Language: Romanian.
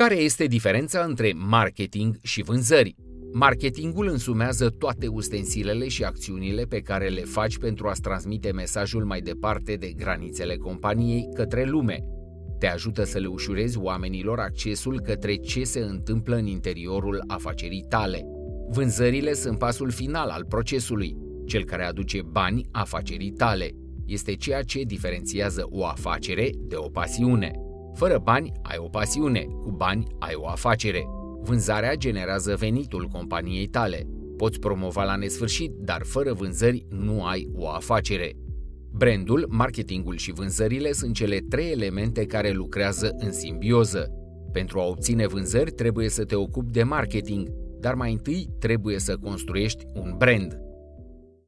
Care este diferența între marketing și vânzări? Marketingul însumează toate ustensilele și acțiunile pe care le faci pentru a transmite mesajul mai departe de granițele companiei către lume. Te ajută să le ușurezi oamenilor accesul către ce se întâmplă în interiorul afacerii tale. Vânzările sunt pasul final al procesului, cel care aduce bani afacerii tale. Este ceea ce diferențiază o afacere de o pasiune. Fără bani ai o pasiune, cu bani ai o afacere. Vânzarea generează venitul companiei tale. Poți promova la nesfârșit, dar fără vânzări nu ai o afacere. Brandul, marketingul și vânzările sunt cele trei elemente care lucrează în simbioză. Pentru a obține vânzări trebuie să te ocupi de marketing, dar mai întâi trebuie să construiești un brand.